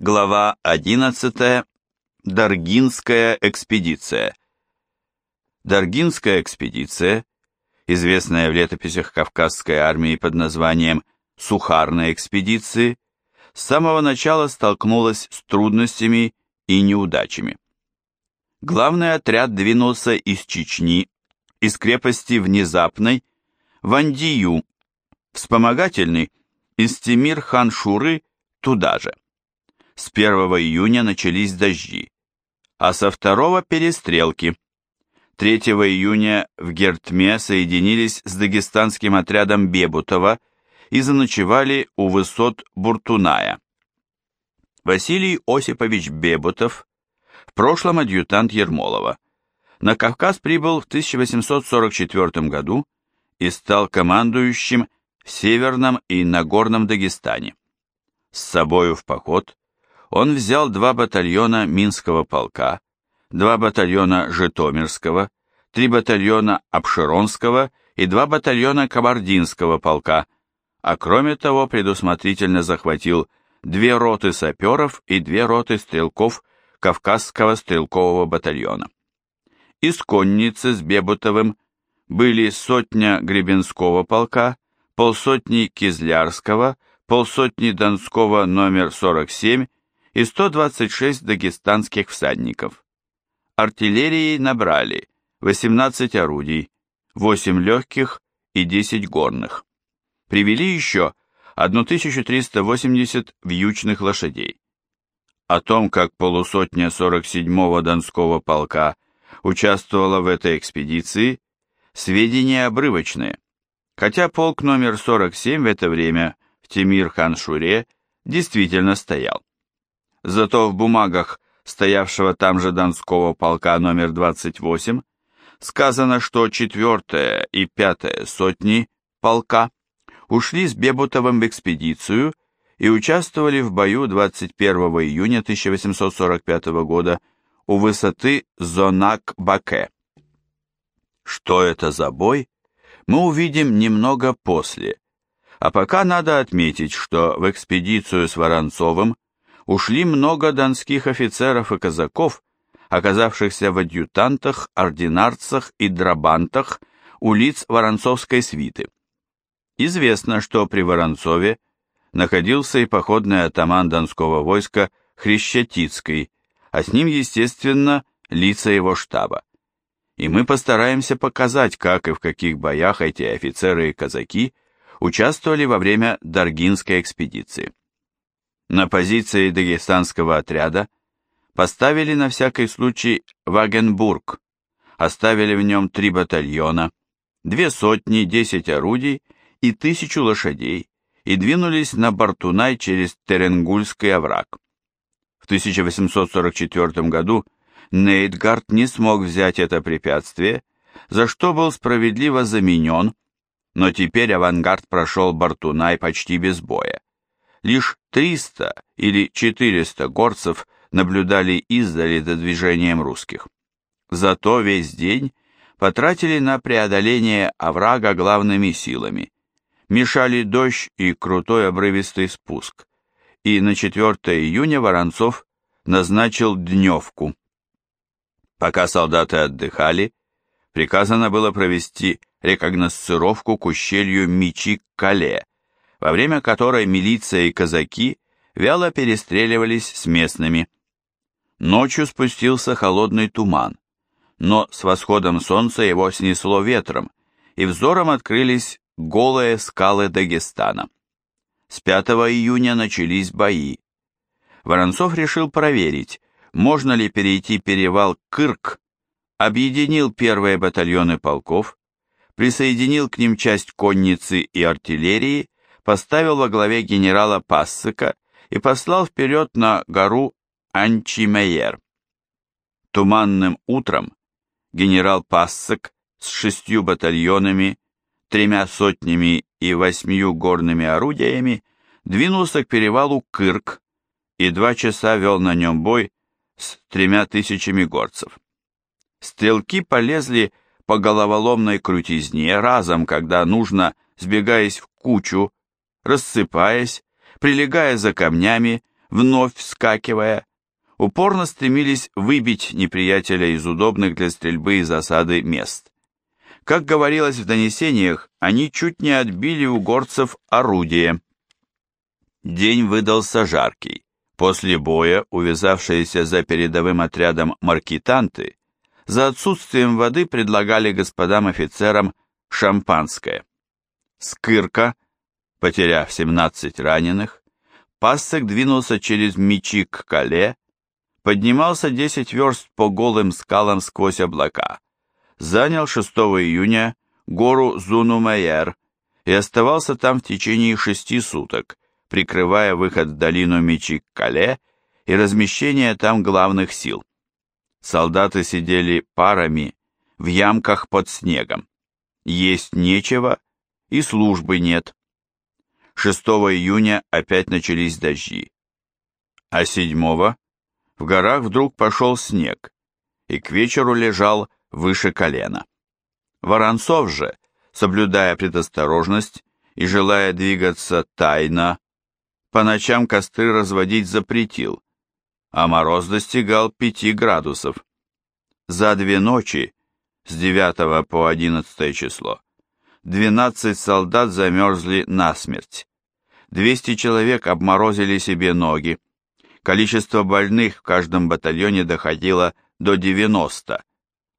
Глава 11. Даргинская экспедиция. Даргинская экспедиция, известная в летописях Кавказской армии под названием Сухарной экспедиции, с самого начала столкнулась с трудностями и неудачами. Главный отряд двинулся из Чечни, из крепости Внезапной, в Андию, вспомогательный, из Тимир-хан-Шуры туда же. С 1 июня начались дожди, а со 2 перестрелки. 3 июня в Гертме соединились с дагестанским отрядом Бебутова и заночевали у высот Буртуная. Василий Осипович Бебутов, в прошлом адъютант Ермолова, на Кавказ прибыл в 1844 году и стал командующим в Северном и Нагорном Дагестане. С собою в поход он взял два батальона Минского полка, два батальона Житомирского, три батальона Обширонского и два батальона Кабардинского полка, а кроме того предусмотрительно захватил две роты саперов и две роты стрелков Кавказского стрелкового батальона. Из конницы с Бебутовым были сотня Гребенского полка, полсотни Кизлярского, полсотни Донского номер 47 и 126 дагестанских всадников. Артиллерии набрали 18 орудий, 8 легких и 10 горных. Привели еще 1380 вьючных лошадей. О том, как полусотня 47-го Донского полка участвовала в этой экспедиции, сведения обрывочные, хотя полк номер 47 в это время в Тимир-хан-Шуре действительно стоял. Зато в бумагах стоявшего там же Донского полка номер 28 сказано, что 4 и 5 сотни полка ушли с Бебутовым в экспедицию и участвовали в бою 21 июня 1845 года у высоты Зонак-Баке. Что это за бой, мы увидим немного после, а пока надо отметить, что в экспедицию с Воронцовым ушли много донских офицеров и казаков, оказавшихся в адъютантах, ординарцах и драбантах у лиц Воронцовской свиты. Известно, что при Воронцове находился и походный атаман донского войска Хрещатицкий, а с ним, естественно, лица его штаба. И мы постараемся показать, как и в каких боях эти офицеры и казаки участвовали во время Даргинской экспедиции. На позиции дагестанского отряда поставили на всякий случай Вагенбург, оставили в нем три батальона, две сотни, десять орудий и тысячу лошадей и двинулись на Бартунай через Теренгульский овраг. В 1844 году Нейтгард не смог взять это препятствие, за что был справедливо заменен, но теперь авангард прошел Бартунай почти без боя. Лишь 300 или 400 горцев наблюдали издали за движением русских. Зато весь день потратили на преодоление оврага главными силами. Мешали дождь и крутой обрывистый спуск. И на 4 июня Воронцов назначил дневку. Пока солдаты отдыхали, приказано было провести рекогносцировку к ущелью Мичи-Кале, во время которой милиция и казаки вяло перестреливались с местными. Ночью спустился холодный туман, но с восходом солнца его снесло ветром, и взором открылись голые скалы Дагестана. С 5 июня начались бои. Воронцов решил проверить, можно ли перейти перевал Кырк, объединил первые батальоны полков, присоединил к ним часть конницы и артиллерии поставил во главе генерала Пассека и послал вперед на гору Анчимейер. Туманным утром генерал Пассек с шестью батальонами, тремя сотнями и восьмью горными орудиями двинулся к перевалу Кырк и два часа вел на нем бой с тремя тысячами горцев. Стрелки полезли по головоломной крутизне разом, когда нужно, сбегаясь в кучу, рассыпаясь, прилегая за камнями, вновь вскакивая, упорно стремились выбить неприятеля из удобных для стрельбы и засады мест. Как говорилось в донесениях, они чуть не отбили у горцев орудие. День выдался жаркий. После боя, увязавшиеся за передовым отрядом маркетанты, за отсутствием воды предлагали господам офицерам шампанское. Скырка, потеряв 17 раненых, Пассек двинулся через мечи к Кале, поднимался 10 верст по голым скалам сквозь облака, занял 6 июня гору Зунумайер и оставался там в течение шести суток, прикрывая выход в долину Мечик-Кале и размещение там главных сил. Солдаты сидели парами в ямках под снегом. Есть нечего и службы нет. 6 июня опять начались дожди. А 7 в горах вдруг пошел снег, и к вечеру лежал выше колена. Воронцов же, соблюдая предосторожность и желая двигаться тайно, по ночам костры разводить запретил, а мороз достигал 5 градусов. За две ночи, с 9 по 11 число, 12 солдат замерзли насмерть. 200 человек обморозили себе ноги. Количество больных в каждом батальоне доходило до 90.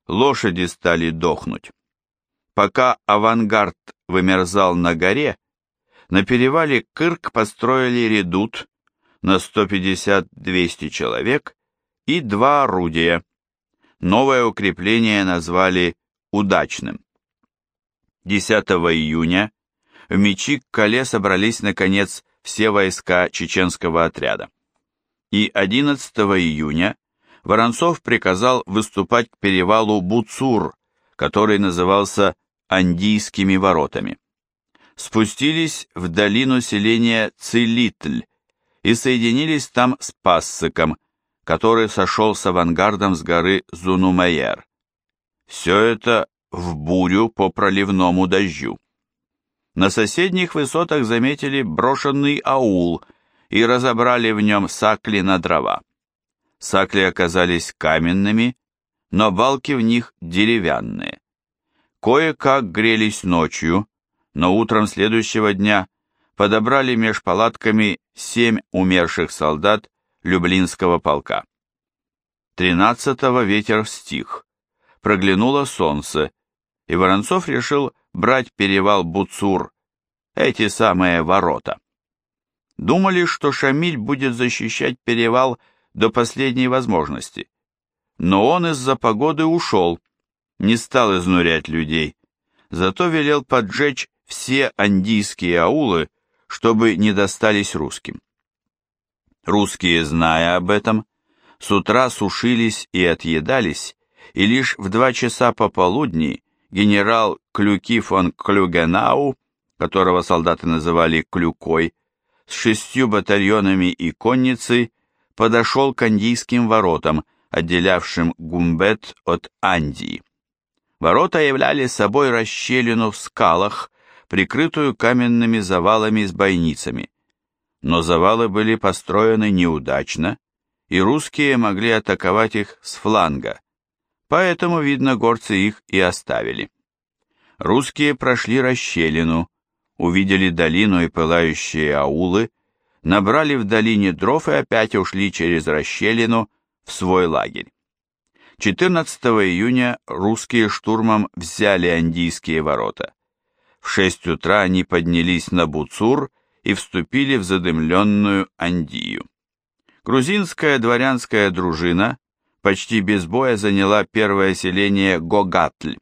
Лошади стали дохнуть. Пока авангард вымерзал на горе, на перевале Кырк построили редут на 150-200 человек и два орудия. Новое укрепление назвали удачным. 10 июня в Мечи-Кале собрались, наконец, все войска чеченского отряда. И 11 июня Воронцов приказал выступать к перевалу Буцур, который назывался Андийскими воротами спустились в долину селения Цилитль и соединились там с Пассыком, который сошел с авангардом с горы Зунумайер. Все это в бурю по проливному дождю. На соседних высотах заметили брошенный аул и разобрали в нем сакли на дрова. Сакли оказались каменными, но балки в них деревянные. Кое-как грелись ночью, но утром следующего дня подобрали меж палатками семь умерших солдат Люблинского полка. Тринадцатого ветер стих, проглянуло солнце, и Воронцов решил брать перевал Буцур, эти самые ворота. Думали, что Шамиль будет защищать перевал до последней возможности, но он из-за погоды ушел, не стал изнурять людей, зато велел поджечь все андийские аулы, чтобы не достались русским. Русские, зная об этом, с утра сушились и отъедались, и лишь в два часа пополудни генерал Клюки фон Клюгенау, которого солдаты называли Клюкой, с шестью батальонами и конницей подошел к андийским воротам, отделявшим Гумбет от Андии. Ворота являли собой расщелину в скалах, прикрытую каменными завалами с бойницами. Но завалы были построены неудачно, и русские могли атаковать их с фланга, поэтому, видно, горцы их и оставили. Русские прошли расщелину, увидели долину и пылающие аулы, набрали в долине дров и опять ушли через расщелину в свой лагерь. 14 июня русские штурмом взяли Андийские ворота. В шесть утра они поднялись на Буцур и вступили в задымленную Андию. Грузинская дворянская дружина почти без боя заняла первое селение Гогатль.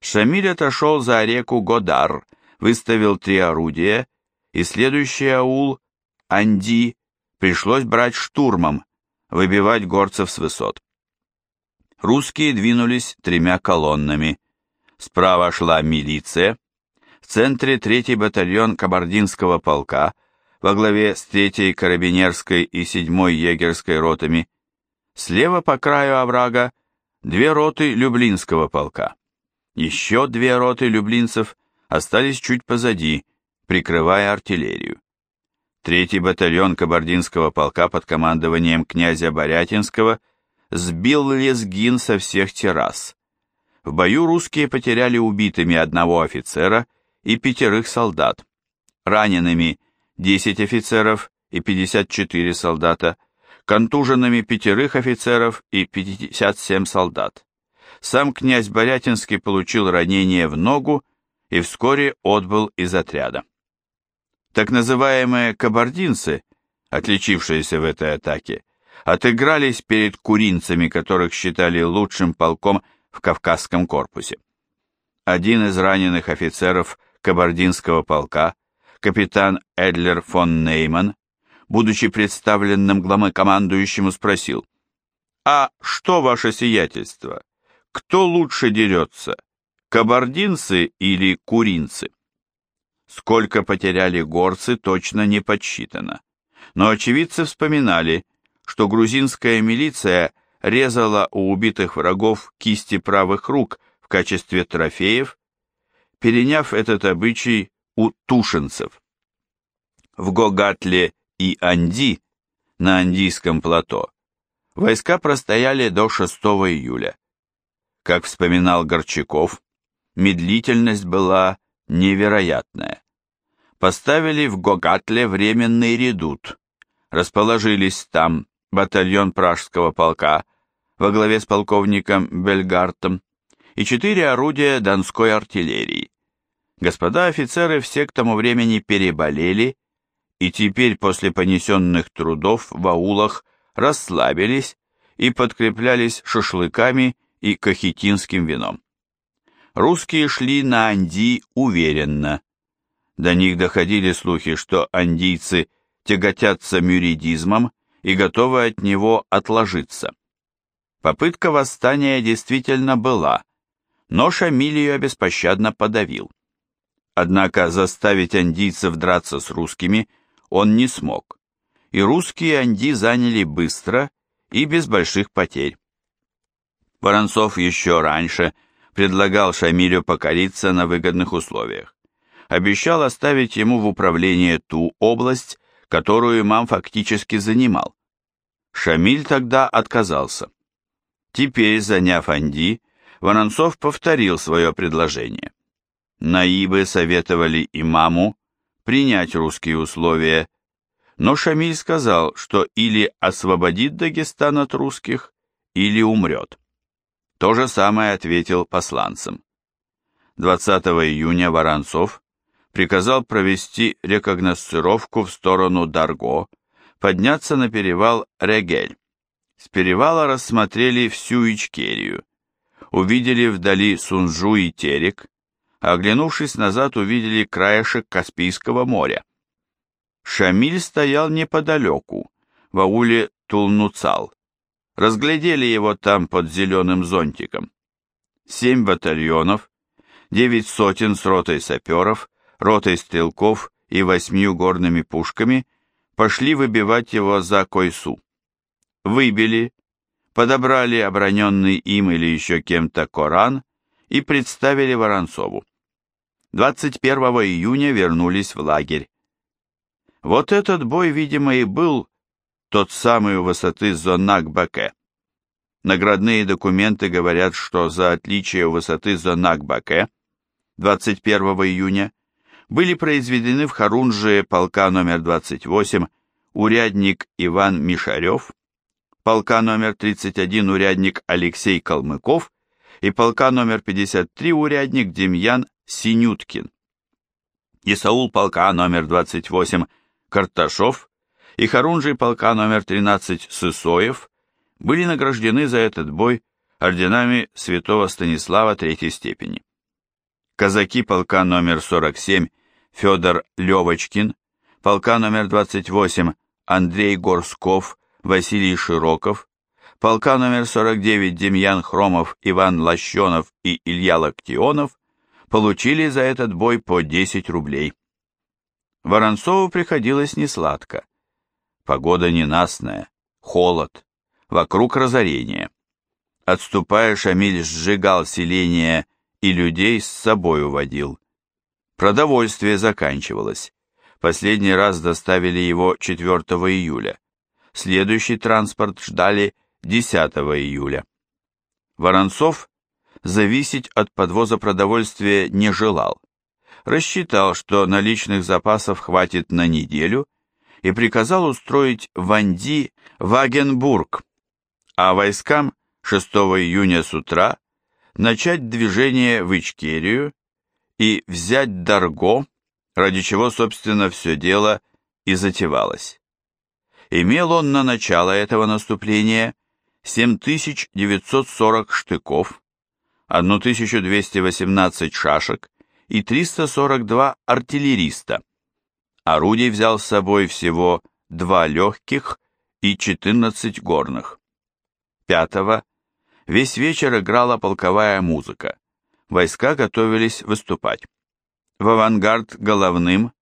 Шамиль отошел за реку Годар, выставил три орудия, и следующий аул, Анди, пришлось брать штурмом, выбивать горцев с высот. Русские двинулись тремя колоннами. Справа шла милиция, в центре 3-й батальон Кабардинского полка во главе с 3-й карабинерской и 7-й егерской ротами, слева по краю оврага две роты Люблинского полка. Еще две роты люблинцев остались чуть позади, прикрывая артиллерию. Третий батальон кабардинского полка под командованием князя Борятинского сбил лезгин со всех террас. В бою русские потеряли убитыми одного офицера и пятерых солдат, ранеными 10 офицеров и 54 солдата, контуженными пятерых офицеров и 57 солдат. Сам князь Борятинский получил ранение в ногу и вскоре отбыл из отряда. Так называемые кабардинцы, отличившиеся в этой атаке, отыгрались перед куринцами, которых считали лучшим полком в Кавказском корпусе. Один из раненых офицеров кабардинского полка, капитан Эдлер фон Нейман, будучи представленным главнокомандующему, спросил, «А что ваше сиятельство? Кто лучше дерется, кабардинцы или куринцы?» Сколько потеряли горцы, точно не подсчитано. Но очевидцы вспоминали, что грузинская милиция резала у убитых врагов кисти правых рук в качестве трофеев, переняв этот обычай у тушенцев. В Гогатле и Анди, на Андийском плато, войска простояли до 6 июля. Как вспоминал Горчаков, медлительность была невероятное. Поставили в Гогатле временный редут. Расположились там батальон пражского полка во главе с полковником Бельгартом и четыре орудия донской артиллерии. Господа офицеры все к тому времени переболели и теперь после понесенных трудов в аулах расслабились и подкреплялись шашлыками и кахетинским вином. Русские шли на Анди уверенно. До них доходили слухи, что андийцы тяготятся мюридизмом и готовы от него отложиться. Попытка восстания действительно была, но Шамиль ее беспощадно подавил. Однако заставить андийцев драться с русскими он не смог, и русские анди заняли быстро и без больших потерь. Воронцов еще раньше – предлагал Шамилю покориться на выгодных условиях. Обещал оставить ему в управление ту область, которую имам фактически занимал. Шамиль тогда отказался. Теперь, заняв Анди, Воронцов повторил свое предложение. Наибы советовали имаму принять русские условия, но Шамиль сказал, что или освободит Дагестан от русских, или умрет. То же самое ответил посланцам. 20 июня Воронцов приказал провести рекогносцировку в сторону Дарго, подняться на перевал Регель. С перевала рассмотрели всю Ичкерию. Увидели вдали Сунжу и Терек, а оглянувшись назад, увидели краешек Каспийского моря. Шамиль стоял неподалеку, в ауле Тулнуцал разглядели его там под зеленым зонтиком. Семь батальонов, девять сотен с ротой саперов, ротой стрелков и восьмью горными пушками пошли выбивать его за Койсу. Выбили, подобрали оброненный им или еще кем-то Коран и представили Воронцову. 21 июня вернулись в лагерь. Вот этот бой, видимо, и был тот самый у высоты Зонак-Баке. Наградные документы говорят, что за отличие у высоты Зонак-Баке 21 июня были произведены в Харунжие полка номер 28 урядник Иван Мишарев, полка номер 31 урядник Алексей Калмыков и полка номер 53 урядник Демьян Синюткин. Исаул полка номер 28 Карташов и Харунжий полка номер 13 Сысоев были награждены за этот бой орденами святого Станислава третьей степени. Казаки полка номер 47 Федор Левочкин, полка номер 28 Андрей Горсков, Василий Широков, полка номер 49 Демьян Хромов, Иван Лощенов и Илья Локтионов получили за этот бой по 10 рублей. Воронцову приходилось несладко. Погода ненастная, холод, вокруг разорения. Отступая, Шамиль сжигал селение и людей с собой уводил. Продовольствие заканчивалось. Последний раз доставили его 4 июля. Следующий транспорт ждали 10 июля. Воронцов зависеть от подвоза продовольствия не желал. Рассчитал, что наличных запасов хватит на неделю и приказал устроить в Анди Вагенбург, а войскам 6 июня с утра начать движение в Ичкерию и взять Дарго, ради чего, собственно, все дело и затевалось. Имел он на начало этого наступления 7940 штыков, 1218 шашек и 342 артиллериста. Орудий взял с собой всего два легких и 14 горных. Пятого весь вечер играла полковая музыка. Войска готовились выступать. В авангард головным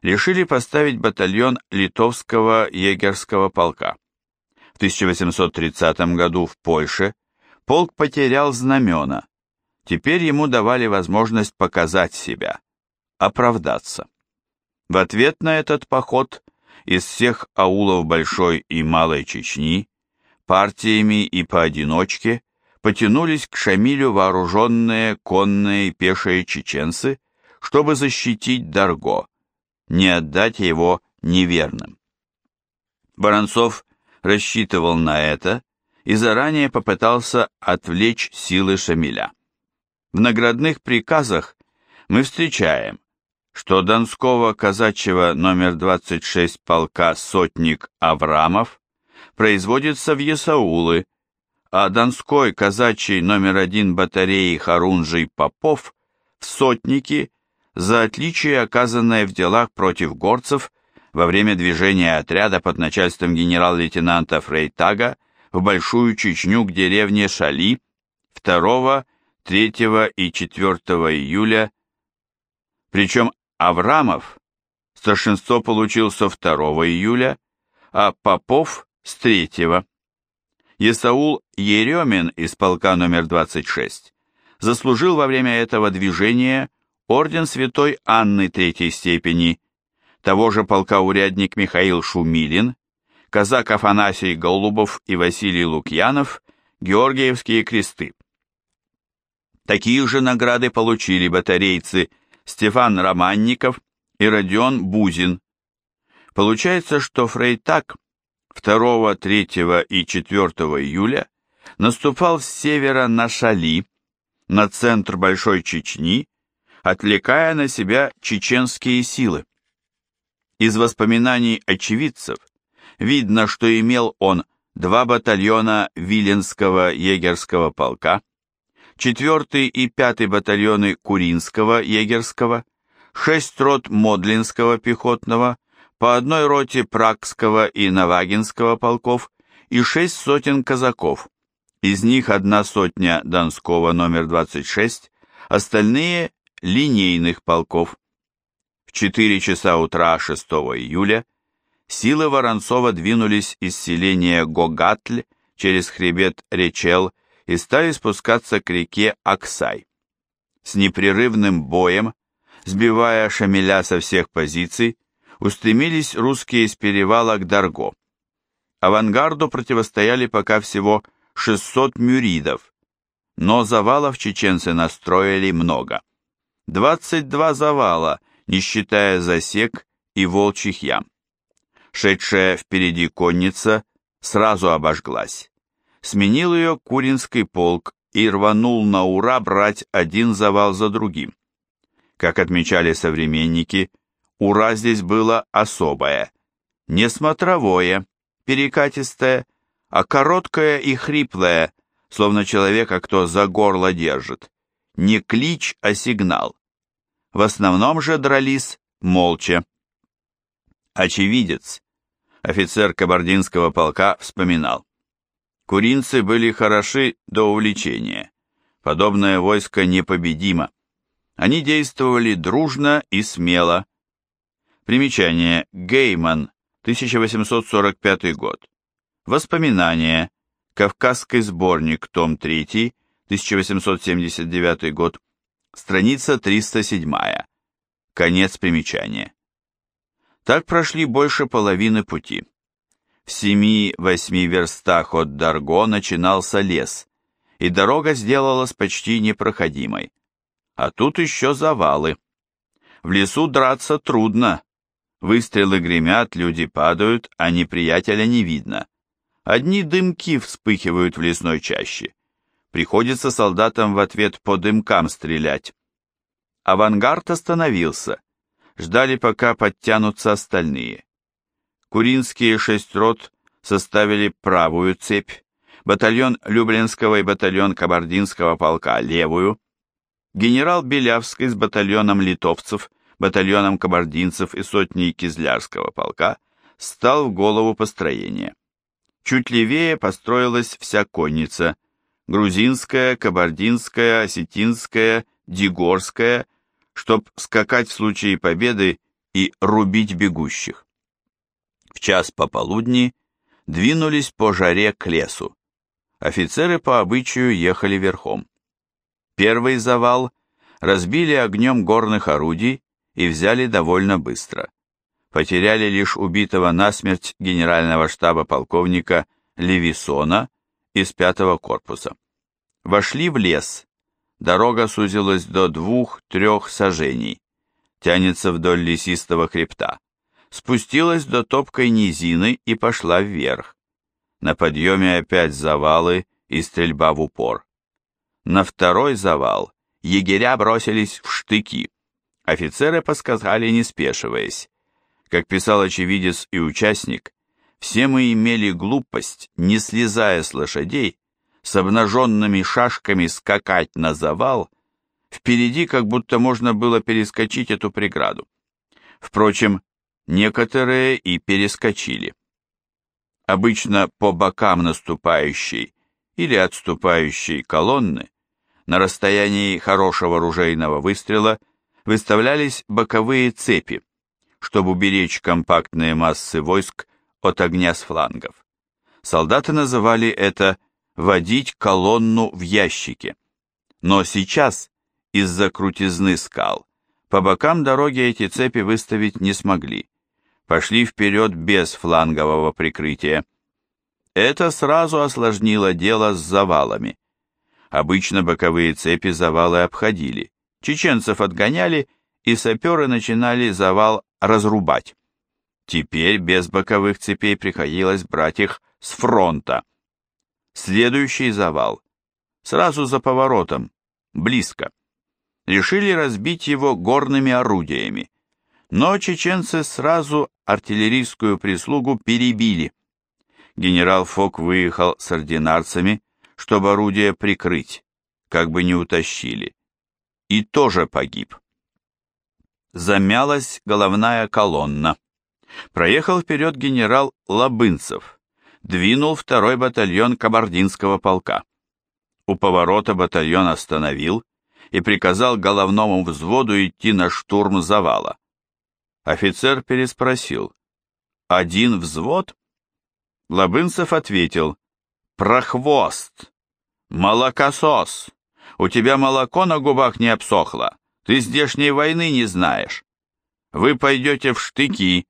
решили поставить батальон литовского егерского полка. В 1830 году в Польше полк потерял знамена. Теперь ему давали возможность показать себя, оправдаться. В ответ на этот поход из всех аулов Большой и Малой Чечни партиями и поодиночке потянулись к Шамилю вооруженные конные и пешие чеченцы, чтобы защитить Дарго, не отдать его неверным. Воронцов рассчитывал на это и заранее попытался отвлечь силы Шамиля. В наградных приказах мы встречаем, что Донского казачьего номер 26 полка сотник Аврамов производится в Есаулы, а Донской казачий номер один батареи Харунжий Попов в сотники за отличие, оказанное в делах против горцев во время движения отряда под начальством генерал-лейтенанта Фрейтага в Большую Чечню к деревне Шали 2, 3 и 4 июля, причем Аврамов старшинство получил со 2 июля, а Попов с 3. Есаул Еремин из полка номер 26 заслужил во время этого движения орден святой Анны третьей степени, того же полкоурядник Михаил Шумилин, казак Афанасий Голубов и Василий Лукьянов, Георгиевские кресты. Такие же награды получили батарейцы Стефан Романников и Родион Бузин. Получается, что Фрейтак 2, 3 и 4 июля наступал с севера на Шали, на центр Большой Чечни, отвлекая на себя чеченские силы. Из воспоминаний очевидцев видно, что имел он два батальона Виленского егерского полка, 4 и 5 батальоны Куринского егерского, 6 рот Модлинского пехотного, по одной роте Пракского и Навагинского полков и 6 сотен казаков, из них одна сотня Донского номер 26, остальные линейных полков. 4 часа утра 6 июля силы Воронцова двинулись из селения Гогатль через хребет Речел и стали спускаться к реке Аксай. С непрерывным боем, сбивая Шамиля со всех позиций, устремились русские из перевала к Дарго. Авангарду противостояли пока всего 600 мюридов, но завалов чеченцы настроили много. 22 завала, не считая засек и волчьих ям. Шедшая впереди конница сразу обожглась. Сменил ее Куринский полк и рванул на ура брать один завал за другим. Как отмечали современники, ура здесь было особое. Не смотровое, перекатистое, а короткое и хриплое, словно человека кто за горло держит не клич, а сигнал. В основном же дрались молча. Очевидец, офицер кабардинского полка, вспоминал. Куринцы были хороши до увлечения. Подобное войско непобедимо. Они действовали дружно и смело. Примечание. Гейман, 1845 год. Воспоминания. Кавказский сборник, том 3, 1879 год, страница 307, конец примечания. Так прошли больше половины пути. В семи-восьми верстах от Дарго начинался лес, и дорога сделалась почти непроходимой. А тут еще завалы. В лесу драться трудно. Выстрелы гремят, люди падают, а неприятеля не видно. Одни дымки вспыхивают в лесной чаще. Приходится солдатам в ответ по дымкам стрелять. Авангард остановился. Ждали, пока подтянутся остальные. Куринские шесть рот составили правую цепь, батальон Люблинского и батальон Кабардинского полка левую, генерал Белявский с батальоном литовцев, батальоном кабардинцев и сотней Кизлярского полка стал в голову построения. Чуть левее построилась вся конница, грузинская, кабардинская, осетинская, дигорская, чтоб скакать в случае победы и рубить бегущих. В час пополудни двинулись по жаре к лесу. Офицеры по обычаю ехали верхом. Первый завал разбили огнем горных орудий и взяли довольно быстро. Потеряли лишь убитого насмерть генерального штаба полковника Левисона из пятого корпуса. Вошли в лес. Дорога сузилась до двух-трех сажений. Тянется вдоль лесистого хребта. Спустилась до топкой низины и пошла вверх. На подъеме опять завалы и стрельба в упор. На второй завал егеря бросились в штыки. Офицеры подсказали, не спешиваясь. Как писал очевидец и участник, все мы имели глупость, не слезая с лошадей, с обнаженными шашками скакать на завал, впереди как будто можно было перескочить эту преграду. Впрочем, некоторые и перескочили. Обычно по бокам наступающей или отступающей колонны на расстоянии хорошего ружейного выстрела выставлялись боковые цепи, чтобы уберечь компактные массы войск от огня с флангов. Солдаты называли это «водить колонну в ящике». Но сейчас, из-за крутизны скал, по бокам дороги эти цепи выставить не смогли. Пошли вперед без флангового прикрытия. Это сразу осложнило дело с завалами. Обычно боковые цепи завалы обходили, чеченцев отгоняли, и саперы начинали завал разрубать. Теперь без боковых цепей приходилось брать их с фронта. Следующий завал. Сразу за поворотом, близко. Решили разбить его горными орудиями. Но чеченцы сразу артиллерийскую прислугу перебили. Генерал Фок выехал с ординарцами, чтобы орудие прикрыть, как бы не утащили, и тоже погиб. Замялась головная колонна. Проехал вперед генерал Лабынцев, двинул второй батальон Кабардинского полка. У поворота батальон остановил и приказал головному взводу идти на штурм завала. Офицер переспросил, «Один взвод?» Лабынцев ответил, Прохвост! Молокосос! У тебя молоко на губах не обсохло. Ты здешней войны не знаешь. Вы пойдете в штыки.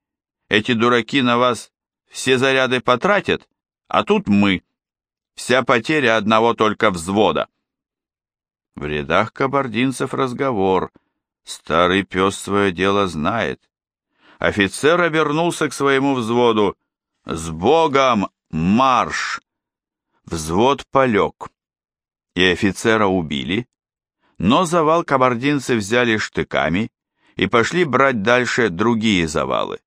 Эти дураки на вас все заряды потратят, а тут мы. Вся потеря одного только взвода. В рядах кабардинцев разговор. Старый пес свое дело знает. Офицер обернулся к своему взводу. «С Богом, марш!» Взвод полег, и офицера убили, но завал кабардинцы взяли штыками и пошли брать дальше другие завалы.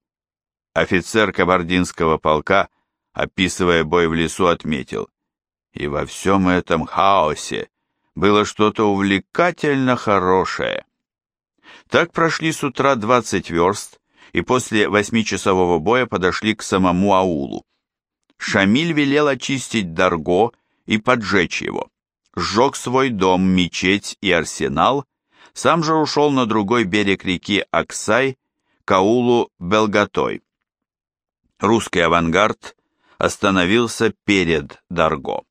Офицер кабардинского полка, описывая бой в лесу, отметил, и во всем этом хаосе было что-то увлекательно хорошее. Так прошли с утра 20 верст, и после восьмичасового боя подошли к самому аулу. Шамиль велел очистить Дарго и поджечь его. Сжег свой дом, мечеть и арсенал, сам же ушел на другой берег реки Аксай, к аулу Белгатой. Русский авангард остановился перед Дарго.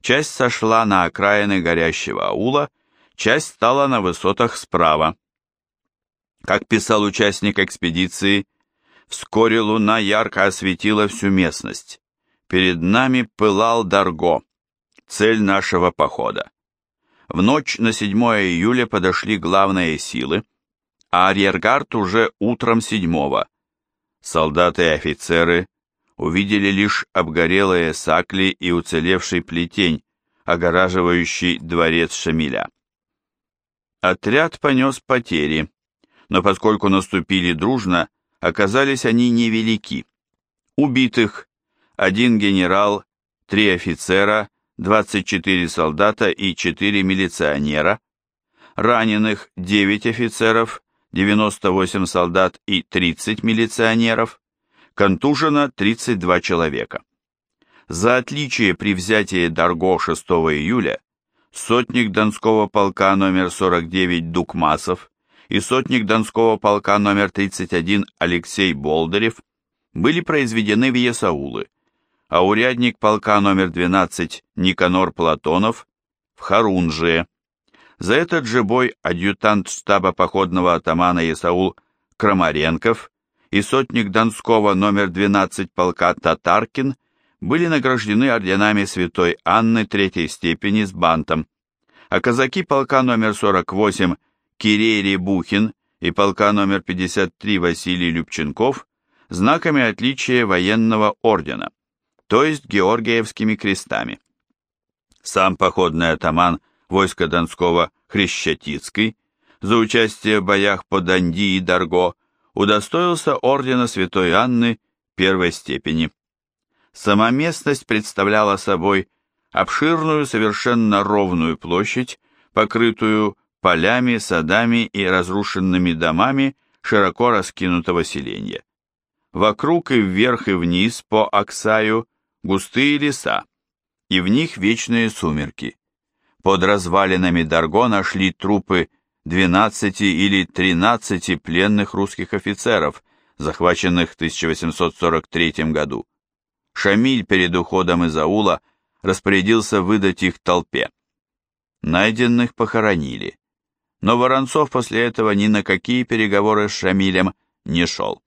Часть сошла на окраины горящего аула, часть стала на высотах справа. Как писал участник экспедиции, Вскоре луна ярко осветила всю местность. Перед нами пылал Дарго, цель нашего похода. В ночь на 7 июля подошли главные силы, а арьергард уже утром 7 Солдаты и офицеры увидели лишь обгорелые сакли и уцелевший плетень, огораживающий дворец Шамиля. Отряд понес потери, но поскольку наступили дружно, оказались они невелики. Убитых – один генерал, три офицера, 24 солдата и 4 милиционера, раненых 9 офицеров, 98 солдат и 30 милиционеров, контужено 32 человека. За отличие при взятии Дарго 6 июля сотник Донского полка номер 49 Дукмасов и сотник Донского полка номер 31 Алексей Болдырев были произведены в Есаулы, а урядник полка номер 12 Никанор Платонов в Харунжие. За этот же бой адъютант штаба походного атамана Есаул Крамаренков и сотник Донского номер 12 полка Татаркин были награждены орденами Святой Анны третьей степени с бантом, а казаки полка номер 48 Кирей Ребухин и полка номер 53 Василий Любченков знаками отличия военного ордена, то есть георгиевскими крестами. Сам походный атаман войска Донского Хрещатицкий за участие в боях под Данди и Дарго удостоился ордена Святой Анны первой степени. Сама местность представляла собой обширную, совершенно ровную площадь, покрытую полями, садами и разрушенными домами широко раскинутого селения. Вокруг и вверх и вниз по Аксаю густые леса, и в них вечные сумерки. Под развалинами Дарго нашли трупы 12 или 13 пленных русских офицеров, захваченных в 1843 году. Шамиль перед уходом из аула распорядился выдать их толпе. Найденных похоронили, но Воронцов после этого ни на какие переговоры с Шамилем не шел.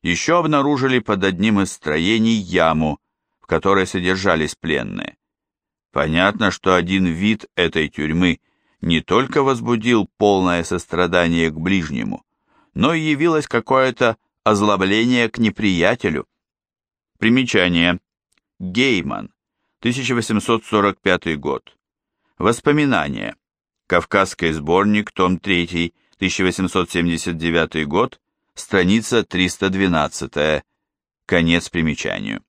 Еще обнаружили под одним из строений яму, в которой содержались пленные. Понятно, что один вид этой тюрьмы не только возбудил полное сострадание к ближнему, но и явилось какое-то озлобление к неприятелю. Примечание. Гейман. 1845 год. Воспоминания. Кавказский сборник, том 3, 1879 год, страница 312. Конец примечанию.